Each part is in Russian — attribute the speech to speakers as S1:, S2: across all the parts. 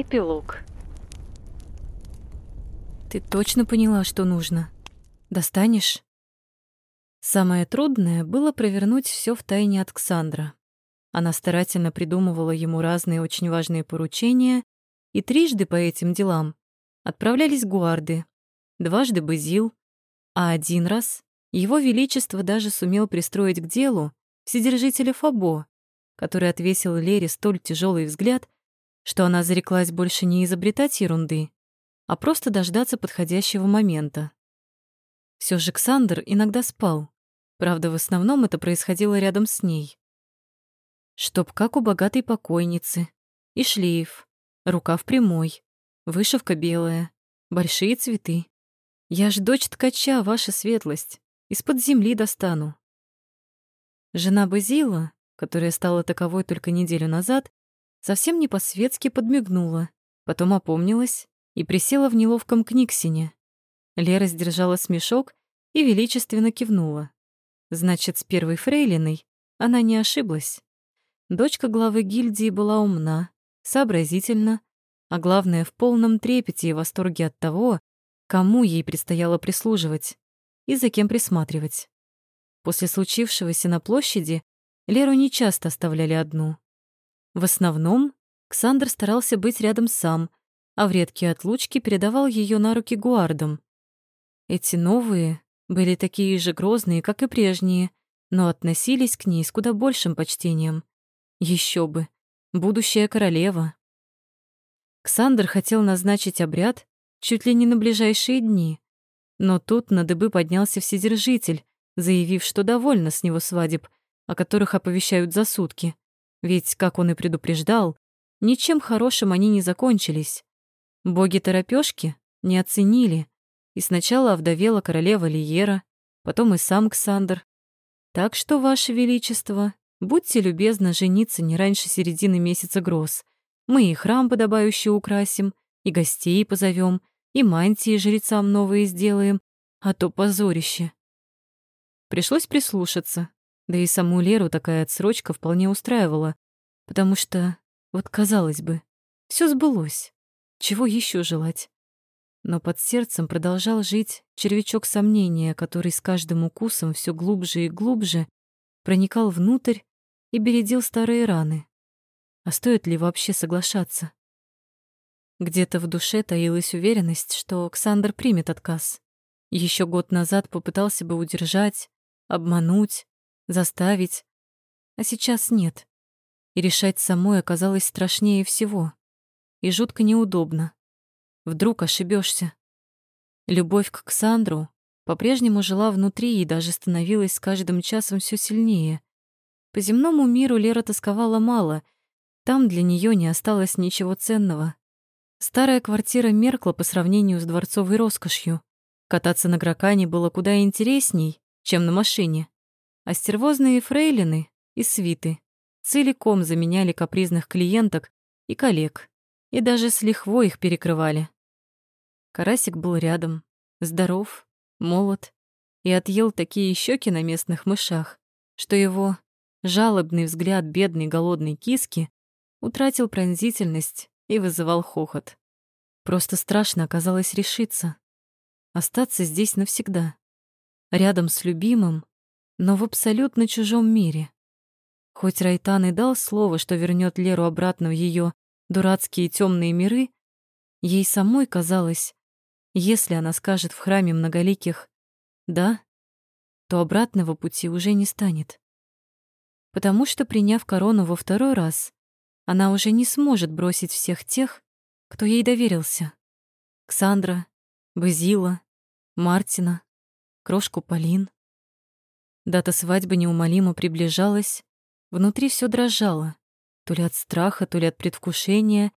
S1: Эпилог.
S2: Ты точно поняла, что нужно? Достанешь? Самое трудное было провернуть все в тайне от Ксандра. Она старательно придумывала ему разные очень важные поручения, и трижды по этим делам отправлялись гуарды, дважды Базил, а один раз его Величество даже сумел пристроить к делу Вседержителя Фабо, который отвесил Лере столь тяжелый взгляд, что она зареклась больше не изобретать ерунды, а просто дождаться подходящего момента. Все же Ксандр иногда спал, правда, в основном это происходило рядом с ней. Чтоб как у богатой покойницы, и шлейф, рукав прямой, вышивка белая, большие цветы. Я ж дочь ткача, ваша светлость, из-под земли достану. Жена Базила, которая стала таковой только неделю назад, совсем не по-светски подмигнула, потом опомнилась и присела в неловком книгсине. Лера сдержала смешок и величественно кивнула. Значит, с первой фрейлиной она не ошиблась. Дочка главы гильдии была умна, сообразительна, а главное, в полном трепете и восторге от того, кому ей предстояло прислуживать и за кем присматривать. После случившегося на площади Леру нечасто оставляли одну. В основном Ксандр старался быть рядом сам, а в редкие отлучки передавал ее на руки гуардам. Эти новые были такие же грозные, как и прежние, но относились к ней с куда большим почтением. Еще бы, будущая королева. Ксандр хотел назначить обряд чуть ли не на ближайшие дни, но тут на дыбы поднялся Вседержитель, заявив, что довольна с него свадеб, о которых оповещают за сутки. Ведь, как он и предупреждал, ничем хорошим они не закончились. Боги-торопёшки не оценили, и сначала овдовела королева Лиера, потом и сам Ксандр. Так что, Ваше Величество, будьте любезны жениться не раньше середины месяца гроз. Мы и храм подобающий украсим, и гостей позовем, и мантии жрецам новые сделаем, а то позорище. Пришлось прислушаться, да и саму Леру такая отсрочка вполне устраивала, потому что, вот казалось бы, все сбылось. Чего еще желать? Но под сердцем продолжал жить червячок сомнения, который с каждым укусом все глубже и глубже проникал внутрь и бередил старые раны. А стоит ли вообще соглашаться? Где-то в душе таилась уверенность, что Александр примет отказ. Еще год назад попытался бы удержать, обмануть, заставить, а сейчас нет. И решать самой оказалось страшнее всего. И жутко неудобно. Вдруг ошибешься. Любовь к Ксандру по-прежнему жила внутри и даже становилась с каждым часом все сильнее. По земному миру Лера тосковала мало, там для нее не осталось ничего ценного. Старая квартира меркла по сравнению с дворцовой роскошью. Кататься на гракане было куда интересней, чем на машине а стервозные фрейлины и свиты целиком заменяли капризных клиенток и коллег, и даже с лихвой их перекрывали. Карасик был рядом, здоров, молод, и отъел такие щеки на местных мышах, что его жалобный взгляд бедной голодной киски утратил пронзительность и вызывал хохот. Просто страшно оказалось решиться. Остаться здесь навсегда. Рядом с любимым, но в абсолютно чужом мире. Хоть Райтан и дал слово, что вернет Леру обратно в ее дурацкие темные миры, ей самой казалось, если она скажет в храме многоликих «да», то обратного пути уже не станет. Потому что, приняв корону во второй раз, она уже не сможет бросить всех тех, кто ей доверился. Ксандра, Базила, Мартина, крошку Полин. Дата свадьбы неумолимо приближалась, внутри все дрожало, то ли от страха, то ли от предвкушения,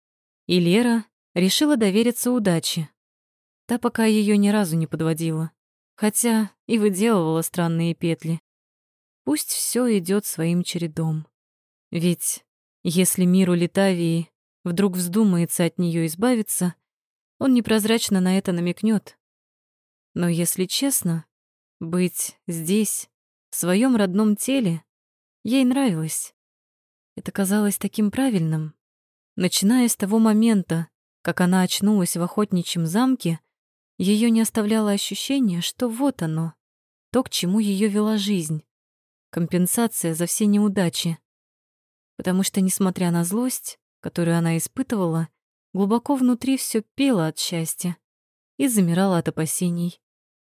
S2: и Лера решила довериться удаче. Та пока ее ни разу не подводила, хотя и выделывала странные петли. Пусть все идет своим чередом. Ведь если миру Литавии вдруг вздумается от нее избавиться, он непрозрачно на это намекнет. Но если честно, быть здесь, в своем родном теле ей нравилось. Это казалось таким правильным. Начиная с того момента, как она очнулась в охотничьем замке, ее не оставляло ощущение, что вот оно, то, к чему ее вела жизнь. Компенсация за все неудачи. Потому что, несмотря на злость, которую она испытывала, глубоко внутри все пело от счастья и замирало от опасений.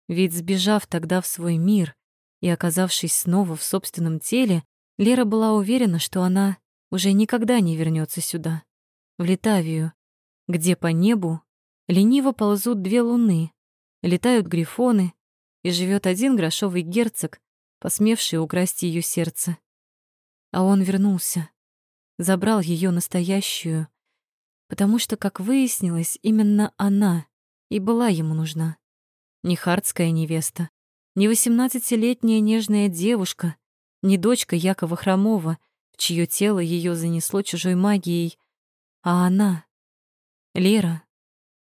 S2: Ведь, сбежав тогда в свой мир и оказавшись снова в собственном теле, Лера была уверена, что она уже никогда не вернется сюда, в Литавию, где по небу лениво ползут две луны, летают грифоны, и живет один грошовый герцог, посмевший украсть ее сердце. А он вернулся, забрал ее настоящую, потому что, как выяснилось, именно она и была ему нужна. Не хардская невеста, не восемнадцатилетняя нежная девушка, не дочка Якова Хромова, в чье тело ее занесло чужой магией, а она, Лера,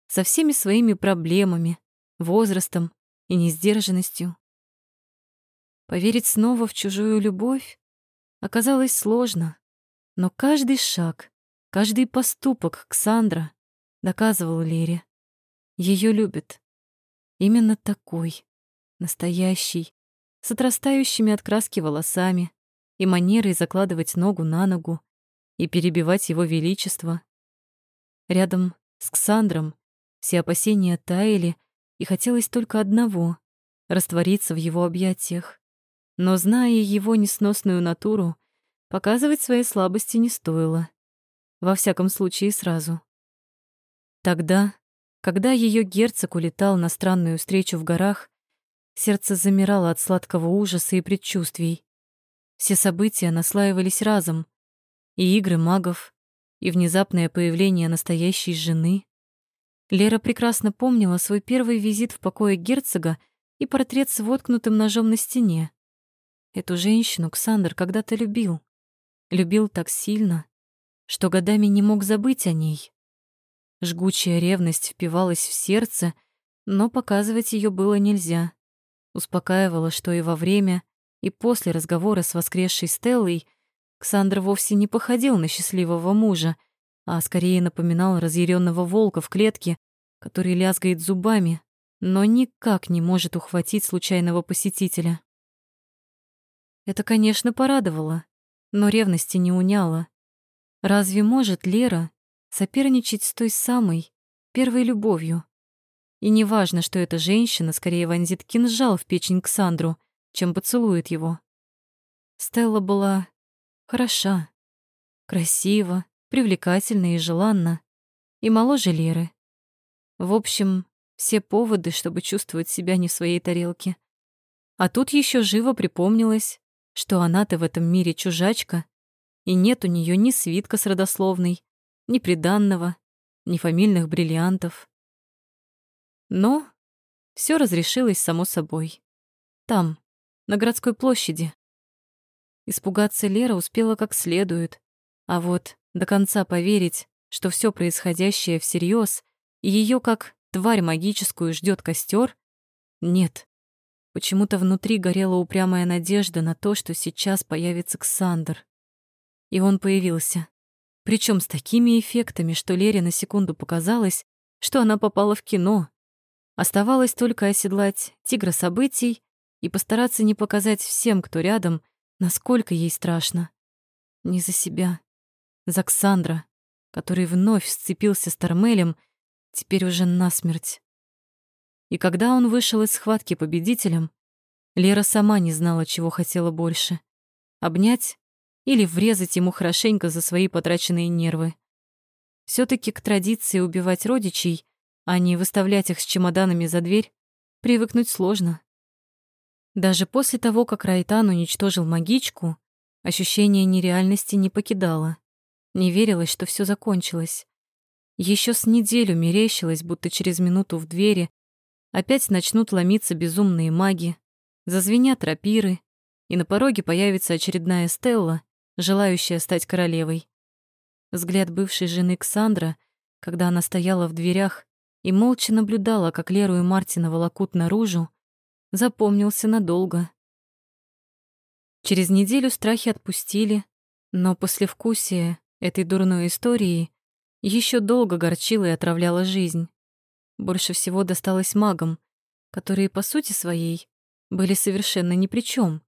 S2: со всеми своими проблемами, возрастом и несдержанностью. Поверить снова в чужую любовь оказалось сложно, но каждый шаг, каждый поступок Ксандра доказывал Лере. Ее любят. Именно такой, настоящий, с отрастающими от краски волосами и манерой закладывать ногу на ногу и перебивать его величество. Рядом с Ксандром все опасения таяли, и хотелось только одного — раствориться в его объятиях. Но, зная его несносную натуру, показывать свои слабости не стоило. Во всяком случае, сразу. Тогда, когда ее герцог улетал на странную встречу в горах, сердце замирало от сладкого ужаса и предчувствий. Все события наслаивались разом. И игры магов, и внезапное появление настоящей жены. Лера прекрасно помнила свой первый визит в покое герцога и портрет с воткнутым ножом на стене. Эту женщину Ксандр когда-то любил. Любил так сильно, что годами не мог забыть о ней. Жгучая ревность впивалась в сердце, но показывать ее было нельзя. Успокаивала, что и во время, и после разговора с воскресшей Стеллой Ксандр вовсе не походил на счастливого мужа, а скорее напоминал разъяренного волка в клетке, который лязгает зубами, но никак не может ухватить случайного посетителя. Это, конечно, порадовало, но ревности не уняло. Разве может Лера соперничать с той самой, первой любовью? И неважно, что эта женщина скорее вонзит кинжал в печень Ксандру, чем поцелует его. Стелла была хороша, красива, привлекательна и желанна, и моложе Леры. В общем, все поводы, чтобы чувствовать себя не в своей тарелке. А тут еще живо припомнилось, что она-то в этом мире чужачка, и нет у нее ни свитка с родословной, ни приданного, ни фамильных бриллиантов. Но все разрешилось само собой. Там, на городской площади. Испугаться Лера успела как следует, а вот до конца поверить, что все происходящее всерьез и ее как тварь магическую ждет костер, нет. Почему-то внутри горела упрямая надежда на то, что сейчас появится Ксандр. И он появился. Причем с такими эффектами, что Лере на секунду показалось, что она попала в кино. Оставалось только оседлать тигра событий и постараться не показать всем, кто рядом, насколько ей страшно. Не за себя, за Ксандра, который вновь сцепился с Тормелем, теперь уже насмерть. И когда он вышел из схватки победителем, Лера сама не знала, чего хотела больше — обнять или врезать ему хорошенько за свои потраченные нервы. все таки к традиции убивать родичей, а не выставлять их с чемоданами за дверь, привыкнуть сложно. Даже после того, как Райтан уничтожил магичку, ощущение нереальности не покидало. Не верилось, что все закончилось. Еще с неделю мерещилось, будто через минуту в двери Опять начнут ломиться безумные маги, зазвенят рапиры, и на пороге появится очередная Стелла, желающая стать королевой. Взгляд бывшей жены Ксандра, когда она стояла в дверях и молча наблюдала, как Леру и Мартина волокут наружу, запомнился надолго. Через неделю страхи отпустили, но послевкусие этой дурной истории еще долго горчила и отравляла жизнь. Больше всего досталось магам, которые, по сути своей, были совершенно ни при чем.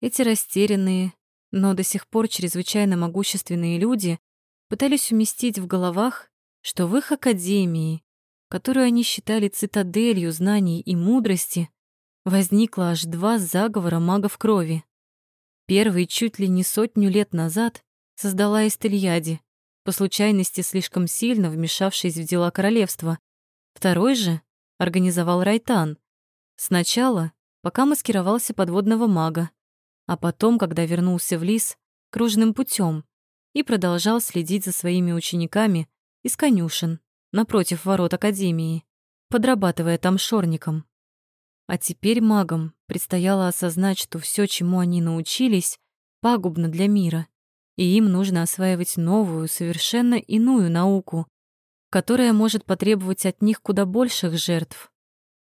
S2: Эти растерянные, но до сих пор чрезвычайно могущественные люди пытались уместить в головах, что в их академии, которую они считали цитаделью знаний и мудрости, возникло аж два заговора магов крови. Первый чуть ли не сотню лет назад создала Эстельяди, по случайности слишком сильно вмешавшись в дела королевства. Второй же организовал Райтан. Сначала, пока маскировался подводного мага, а потом, когда вернулся в лис, кружным путем и продолжал следить за своими учениками из конюшен напротив ворот Академии, подрабатывая там шорником. А теперь магам предстояло осознать, что все, чему они научились, пагубно для мира, и им нужно осваивать новую, совершенно иную науку, которая может потребовать от них куда больших жертв.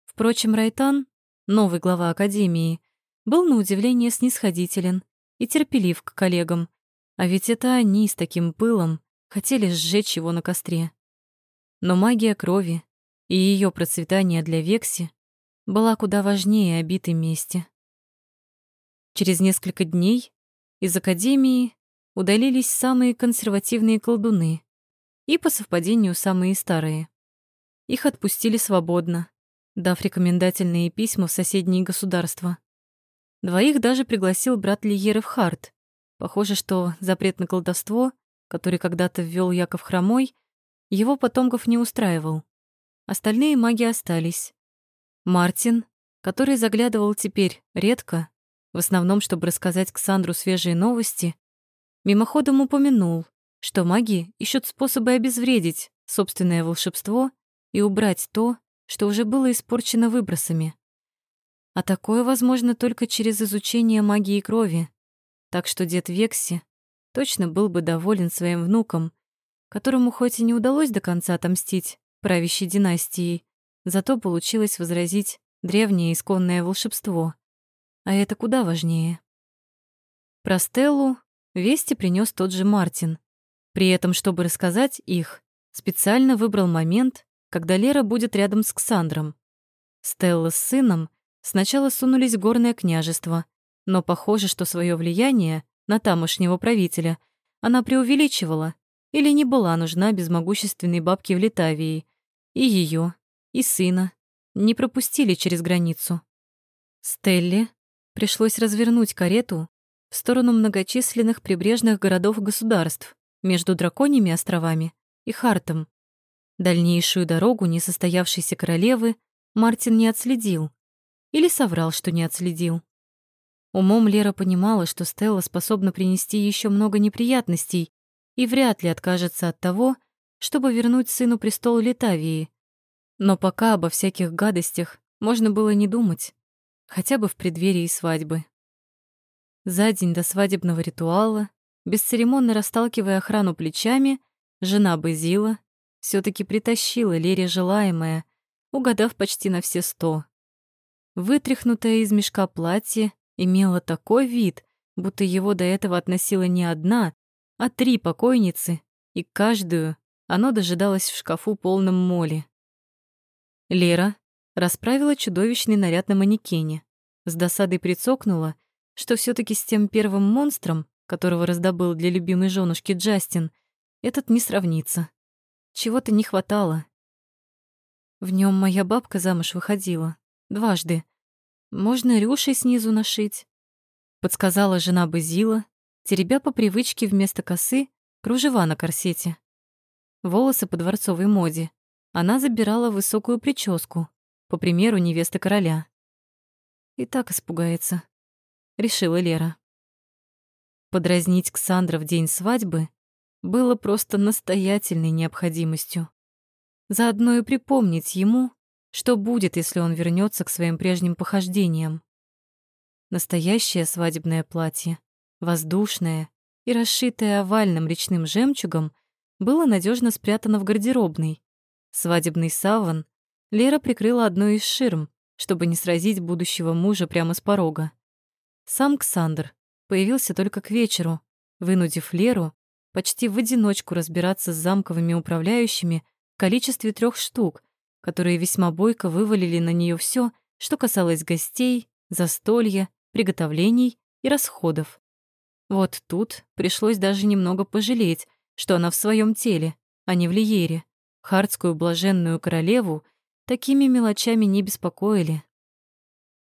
S2: Впрочем, Райтан, новый глава Академии, был на удивление снисходителен и терпелив к коллегам, а ведь это они с таким пылом хотели сжечь его на костре. Но магия крови и ее процветание для Векси была куда важнее обитой мести. Через несколько дней из Академии удалились самые консервативные колдуны и, по совпадению, самые старые. Их отпустили свободно, дав рекомендательные письма в соседние государства. Двоих даже пригласил брат Лиеров Харт. Похоже, что запрет на колдовство, который когда-то ввел Яков Хромой, его потомков не устраивал. Остальные маги остались. Мартин, который заглядывал теперь редко, в основном, чтобы рассказать Ксандру свежие новости, Мимоходом упомянул, что маги ищут способы обезвредить собственное волшебство и убрать то, что уже было испорчено выбросами. А такое возможно только через изучение магии крови. Так что дед Векси точно был бы доволен своим внуком, которому хоть и не удалось до конца отомстить правящей династией, зато получилось возразить древнее исконное волшебство. А это куда важнее. Про Стеллу Вести принес тот же Мартин. При этом, чтобы рассказать их, специально выбрал момент, когда Лера будет рядом с Ксандром. Стелла с сыном сначала сунулись в горное княжество, но похоже, что свое влияние на тамошнего правителя она преувеличивала или не была нужна без могущественной бабки в Литавии. И ее, и сына не пропустили через границу. Стелле пришлось развернуть карету в сторону многочисленных прибрежных городов-государств между Драконьими островами и Хартом. Дальнейшую дорогу несостоявшейся королевы Мартин не отследил. Или соврал, что не отследил. Умом Лера понимала, что Стелла способна принести еще много неприятностей и вряд ли откажется от того, чтобы вернуть сыну престол Литавии. Но пока обо всяких гадостях можно было не думать, хотя бы в преддверии свадьбы. За день до свадебного ритуала, бесцеремонно расталкивая охрану плечами, жена Базила все таки притащила Лере желаемое, угадав почти на все сто. Вытряхнутое из мешка платье имело такой вид, будто его до этого относила не одна, а три покойницы, и каждую оно дожидалось в шкафу полном моли. Лера расправила чудовищный наряд на манекене, с досадой прицокнула что все таки с тем первым монстром, которого раздобыл для любимой женушки Джастин, этот не сравнится. Чего-то не хватало. В нем моя бабка замуж выходила. Дважды. Можно рюшей снизу нашить. Подсказала жена Базила, теребя по привычке вместо косы кружева на корсете. Волосы по дворцовой моде. Она забирала высокую прическу, по примеру невесты короля. И так испугается решила Лера. Подразнить Ксандра в день свадьбы было просто настоятельной необходимостью. Заодно и припомнить ему, что будет, если он вернется к своим прежним похождениям. Настоящее свадебное платье, воздушное и расшитое овальным речным жемчугом, было надежно спрятано в гардеробной. Свадебный саван Лера прикрыла одной из ширм, чтобы не сразить будущего мужа прямо с порога. Сам Ксандр появился только к вечеру, вынудив Леру почти в одиночку разбираться с замковыми управляющими в количестве трех штук, которые весьма бойко вывалили на нее все, что касалось гостей, застолья, приготовлений и расходов. Вот тут пришлось даже немного пожалеть, что она в своем теле, а не в Лиере. Хардскую блаженную королеву такими мелочами не беспокоили.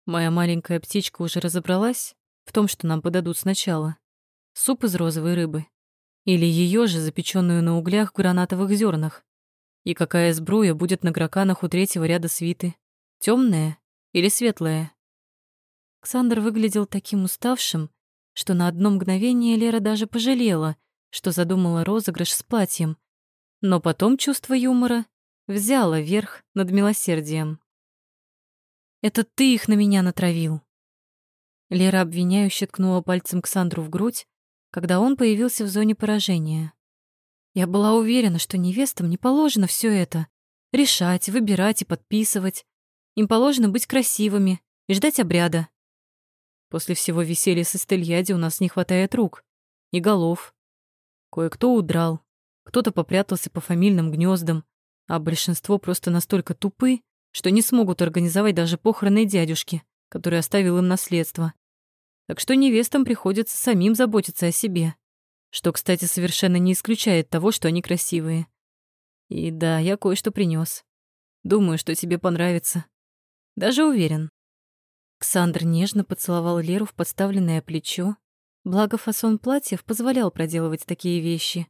S2: Моя маленькая птичка уже разобралась в том, что нам подадут сначала. Суп из розовой рыбы. Или ее же, запеченную на углях в гранатовых зернах. И какая сбруя будет на граканах у третьего ряда свиты? Темная или светлая? Александр выглядел таким уставшим, что на одно мгновение Лера даже пожалела, что задумала розыгрыш с платьем. Но потом чувство юмора взяло верх над милосердием. Это ты их на меня натравил. Лера обвиняюще ткнула пальцем Ксандру в грудь, когда он появился в зоне поражения. Я была уверена, что невестам не положено все это. Решать, выбирать и подписывать. Им положено быть красивыми и ждать обряда. После всего веселья с Эстельяди у нас не хватает рук и голов. Кое-кто удрал, кто-то попрятался по фамильным гнездам, а большинство просто настолько тупы, что не смогут организовать даже похороны дядюшки, который оставил им наследство. Так что невестам приходится самим заботиться о себе, что, кстати, совершенно не исключает того, что они красивые. И да, я кое-что принес. Думаю, что тебе понравится. Даже уверен. Ксандр нежно поцеловал Леру в подставленное плечо, благо фасон платьев позволял проделывать такие вещи.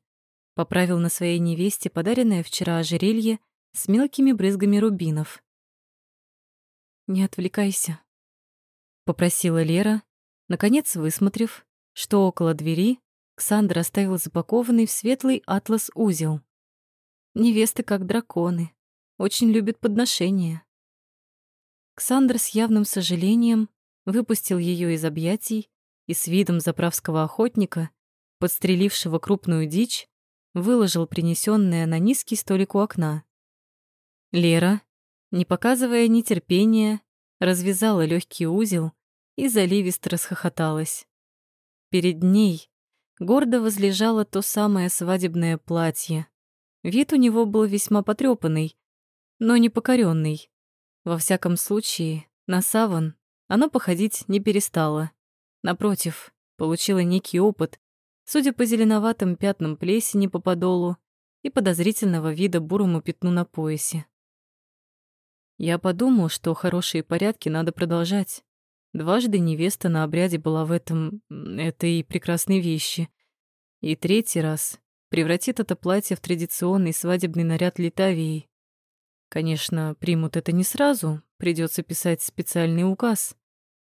S2: Поправил на своей невесте подаренное вчера ожерелье с мелкими брызгами рубинов. «Не отвлекайся», — попросила Лера, наконец высмотрев, что около двери Ксандр оставил запакованный в светлый атлас узел. Невесты как драконы, очень любят подношения. Ксандр с явным сожалением выпустил ее из объятий и с видом заправского охотника, подстрелившего крупную дичь, выложил принесенное на низкий столик у окна. Лера, не показывая нетерпения, развязала легкий узел и заливисто расхохоталась. Перед ней гордо возлежало то самое свадебное платье. Вид у него был весьма потрепанный, но не покоренный. Во всяком случае, на саван оно походить не перестало. Напротив, получила некий опыт, судя по зеленоватым пятнам плесени по подолу и подозрительного вида бурому пятну на поясе. Я подумал, что хорошие порядки надо продолжать. Дважды невеста на обряде была в этом... этой прекрасной вещи. И третий раз превратит это платье в традиционный свадебный наряд Литавии. Конечно, примут это не сразу, придется писать специальный указ.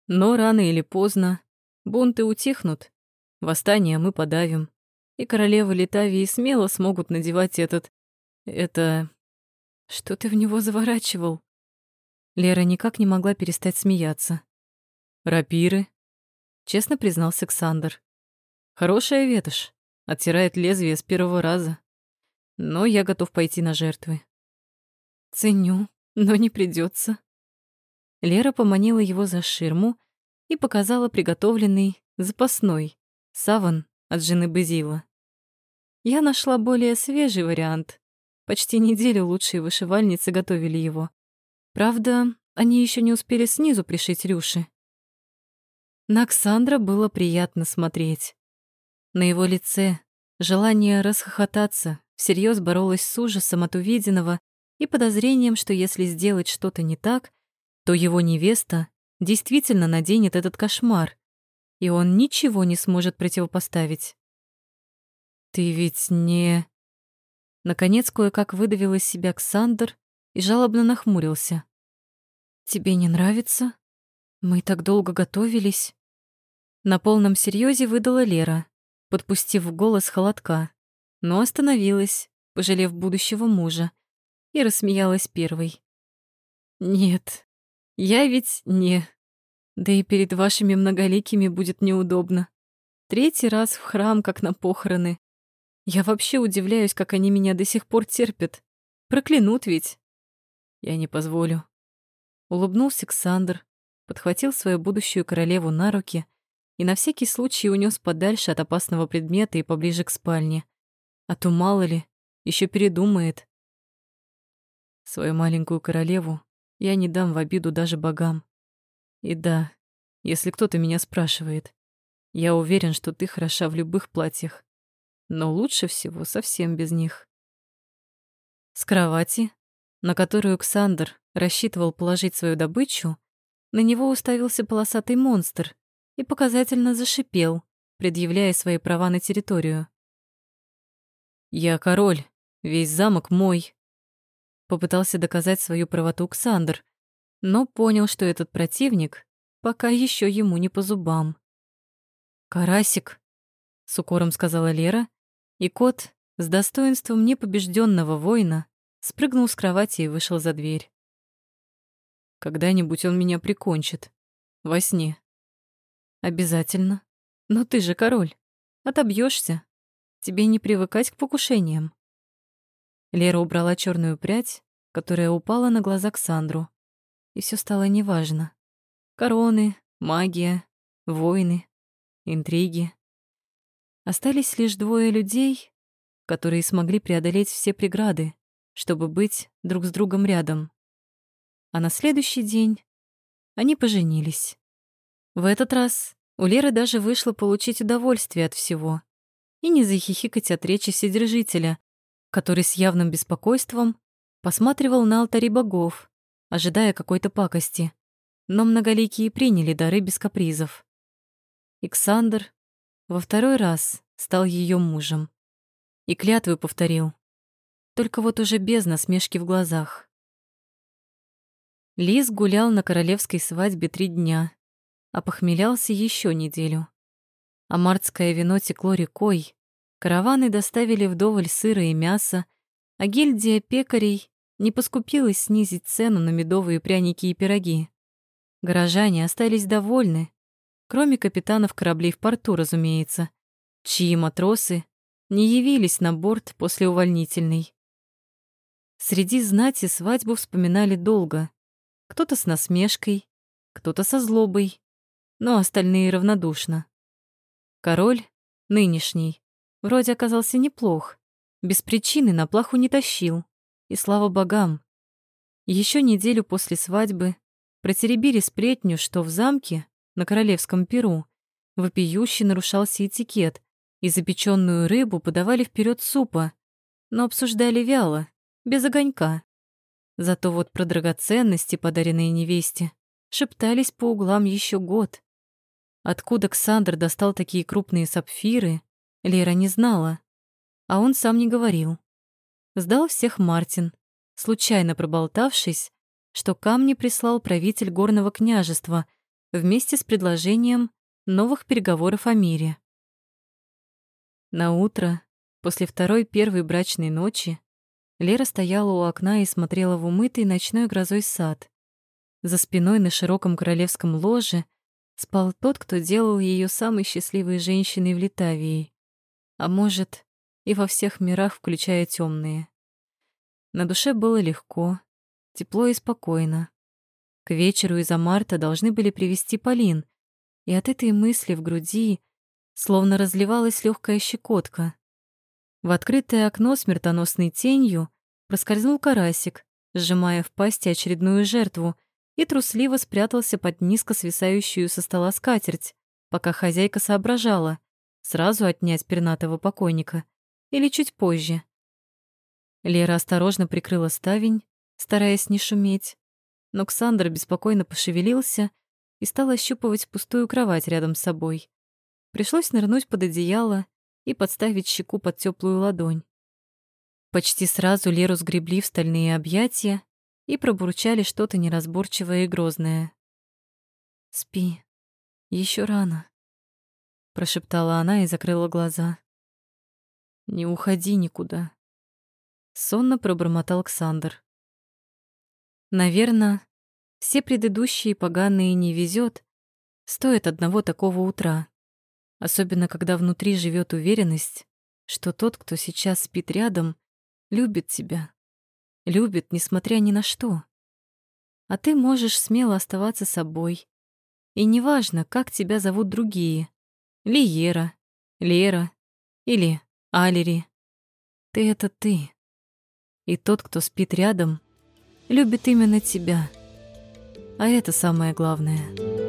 S2: Но рано или поздно бунты утихнут, восстание мы подавим, и королевы Литавии смело смогут надевать этот... это... Что ты в него заворачивал? Лера никак не могла перестать смеяться. «Рапиры», — честно признался Александр. «Хорошая ветошь, оттирает лезвие с первого раза. Но я готов пойти на жертвы». «Ценю, но не придется. Лера поманила его за ширму и показала приготовленный запасной саван от жены Базила. Я нашла более свежий вариант. Почти неделю лучшие вышивальницы готовили его. Правда, они еще не успели снизу пришить рюши. На Оксандра было приятно смотреть. На его лице желание расхохотаться всерьез боролось с ужасом от увиденного и подозрением, что если сделать что-то не так, то его невеста действительно наденет этот кошмар, и он ничего не сможет противопоставить. «Ты ведь не...» Наконец кое-как выдавил из себя Ксандр и жалобно нахмурился. «Тебе не нравится? Мы так долго готовились». На полном серьезе выдала Лера, подпустив в голос холодка, но остановилась, пожалев будущего мужа, и рассмеялась первой. «Нет, я ведь не... Да и перед вашими многоликими будет неудобно. Третий раз в храм, как на похороны. Я вообще удивляюсь, как они меня до сих пор терпят. Проклянут ведь. Я не позволю. Улыбнулся Ксандр, подхватил свою будущую королеву на руки и на всякий случай унес подальше от опасного предмета и поближе к спальне. А то мало ли, еще передумает. Свою маленькую королеву я не дам в обиду даже богам. И да, если кто-то меня спрашивает, я уверен, что ты хороша в любых платьях, но лучше всего совсем без них. С кровати, на которую Ксандр рассчитывал положить свою добычу, на него уставился полосатый монстр и показательно зашипел, предъявляя свои права на территорию. «Я король, весь замок мой», попытался доказать свою правоту Ксандр, но понял, что этот противник пока еще ему не по зубам. «Карасик», — с укором сказала Лера, и кот с достоинством непобежденного воина спрыгнул с кровати и вышел за дверь. «Когда-нибудь он меня прикончит. Во сне». «Обязательно. Но ты же король. Отобьешься. Тебе не привыкать к покушениям». Лера убрала черную прядь, которая упала на глаза к и все стало неважно. Короны, магия, войны, интриги. Остались лишь двое людей, которые смогли преодолеть все преграды, чтобы быть друг с другом рядом. А на следующий день они поженились. В этот раз у Леры даже вышло получить удовольствие от всего и не захихикать от речи Вседержителя, который с явным беспокойством посматривал на алтари богов, ожидая какой-то пакости. Но многоликие приняли дары без капризов. Иксандр во второй раз стал ее мужем и клятвы повторил, только вот уже без насмешки в глазах. Лис гулял на королевской свадьбе три дня, а похмелялся еще неделю. А мартское вино текло рекой, Караваны доставили вдоволь сыра и мяса, а гильдия пекарей не поскупилась снизить цену на медовые пряники и пироги. Горожане остались довольны, кроме капитанов кораблей в порту, разумеется, чьи матросы не явились на борт после увольнительной. Среди знати свадьбу вспоминали долго. Кто-то с насмешкой, кто-то со злобой, но остальные равнодушно. Король, нынешний, Вроде оказался неплох. Без причины на плаху не тащил. И слава богам. Еще неделю после свадьбы протеребили сплетню, что в замке на королевском перу вопиюще нарушался этикет, и запеченную рыбу подавали вперед супа, но обсуждали вяло, без огонька. Зато вот про драгоценности, подаренные невесте, шептались по углам еще год. Откуда Ксандр достал такие крупные сапфиры, Лера не знала, а он сам не говорил. Сдал всех Мартин, случайно проболтавшись, что камни прислал правитель горного княжества вместе с предложением новых переговоров о мире. На утро, после второй первой брачной ночи, Лера стояла у окна и смотрела в умытый ночной грозой сад. За спиной на широком королевском ложе спал тот, кто делал ее самой счастливой женщиной в Литавии а может, и во всех мирах, включая темные. На душе было легко, тепло и спокойно. К вечеру из-за марта должны были привести Полин, и от этой мысли в груди словно разливалась легкая щекотка. В открытое окно смертоносной тенью проскользнул карасик, сжимая в пасти очередную жертву, и трусливо спрятался под низко свисающую со стола скатерть, пока хозяйка соображала, Сразу отнять пернатого покойника или чуть позже? Лера осторожно прикрыла ставень, стараясь не шуметь, но Ксандр беспокойно пошевелился и стал ощупывать пустую кровать рядом с собой. Пришлось нырнуть под одеяло и подставить щеку под теплую ладонь. Почти сразу Леру сгребли в стальные объятия и пробурчали что-то неразборчивое и грозное. «Спи, еще рано» прошептала она и закрыла глаза. Не уходи никуда. Сонно пробормотал Александр. Наверное, все предыдущие поганые не везет, стоит одного такого утра. Особенно, когда внутри живет уверенность, что тот, кто сейчас спит рядом, любит тебя. Любит, несмотря ни на что. А ты можешь смело оставаться собой И неважно, как тебя зовут другие. Лиера, Лера или Алери. Ты — это ты. И тот, кто спит рядом, любит именно тебя. А это самое главное.